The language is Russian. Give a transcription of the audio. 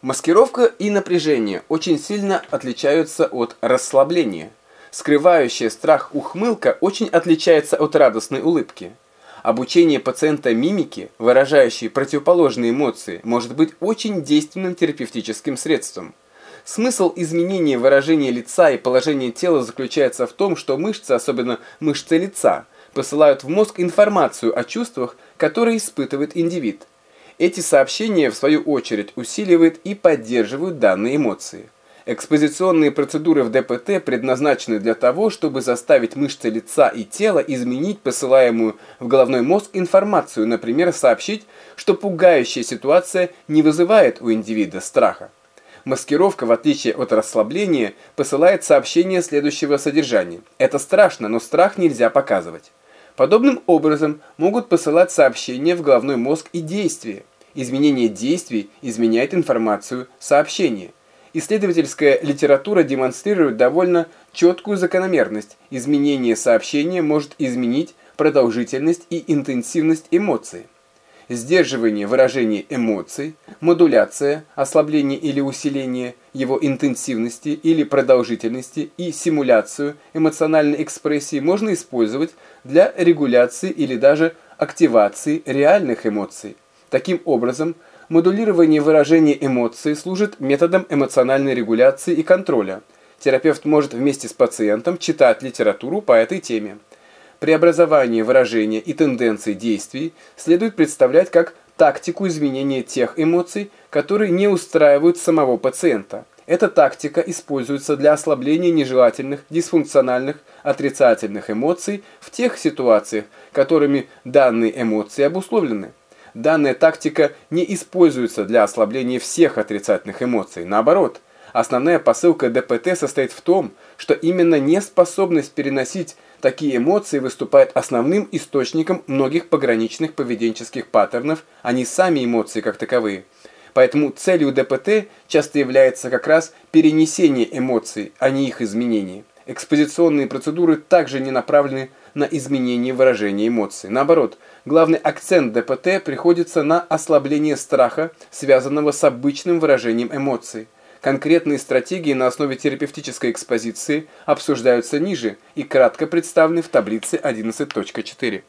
Маскировка и напряжение очень сильно отличаются от расслабления. Скрывающая страх ухмылка очень отличается от радостной улыбки. Обучение пациента мимике, выражающей противоположные эмоции, может быть очень действенным терапевтическим средством. Смысл изменения выражения лица и положения тела заключается в том, что мышцы, особенно мышцы лица, посылают в мозг информацию о чувствах, которые испытывает индивид. Эти сообщения, в свою очередь, усиливают и поддерживают данные эмоции. Экспозиционные процедуры в ДПТ предназначены для того, чтобы заставить мышцы лица и тела изменить посылаемую в головной мозг информацию, например, сообщить, что пугающая ситуация не вызывает у индивида страха. Маскировка, в отличие от расслабления, посылает сообщение следующего содержания. Это страшно, но страх нельзя показывать. Подобным образом могут посылать сообщения в головной мозг и действия. Изменение действий изменяет информацию сообщения. Исследовательская литература демонстрирует довольно четкую закономерность. Изменение сообщения может изменить продолжительность и интенсивность эмоций. Сдерживание выражения эмоций, модуляция, ослабление или усиление его интенсивности или продолжительности и симуляцию эмоциональной экспрессии можно использовать для регуляции или даже активации реальных эмоций. Таким образом, модулирование выражения эмоций служит методом эмоциональной регуляции и контроля. Терапевт может вместе с пациентом читать литературу по этой теме. Преобразование выражения и тенденции действий следует представлять как тактику изменения тех эмоций, которые не устраивают самого пациента. Эта тактика используется для ослабления нежелательных, дисфункциональных, отрицательных эмоций в тех ситуациях, которыми данные эмоции обусловлены. Данная тактика не используется для ослабления всех отрицательных эмоций. Наоборот, основная посылка ДПТ состоит в том, что именно неспособность переносить такие эмоции выступает основным источником многих пограничных поведенческих паттернов, а не сами эмоции как таковые. Поэтому целью ДПТ часто является как раз перенесение эмоций, а не их изменение. Экспозиционные процедуры также не направлены на изменение выражения эмоций. Наоборот, главный акцент ДПТ приходится на ослабление страха, связанного с обычным выражением эмоций. Конкретные стратегии на основе терапевтической экспозиции обсуждаются ниже и кратко представлены в таблице 11.4.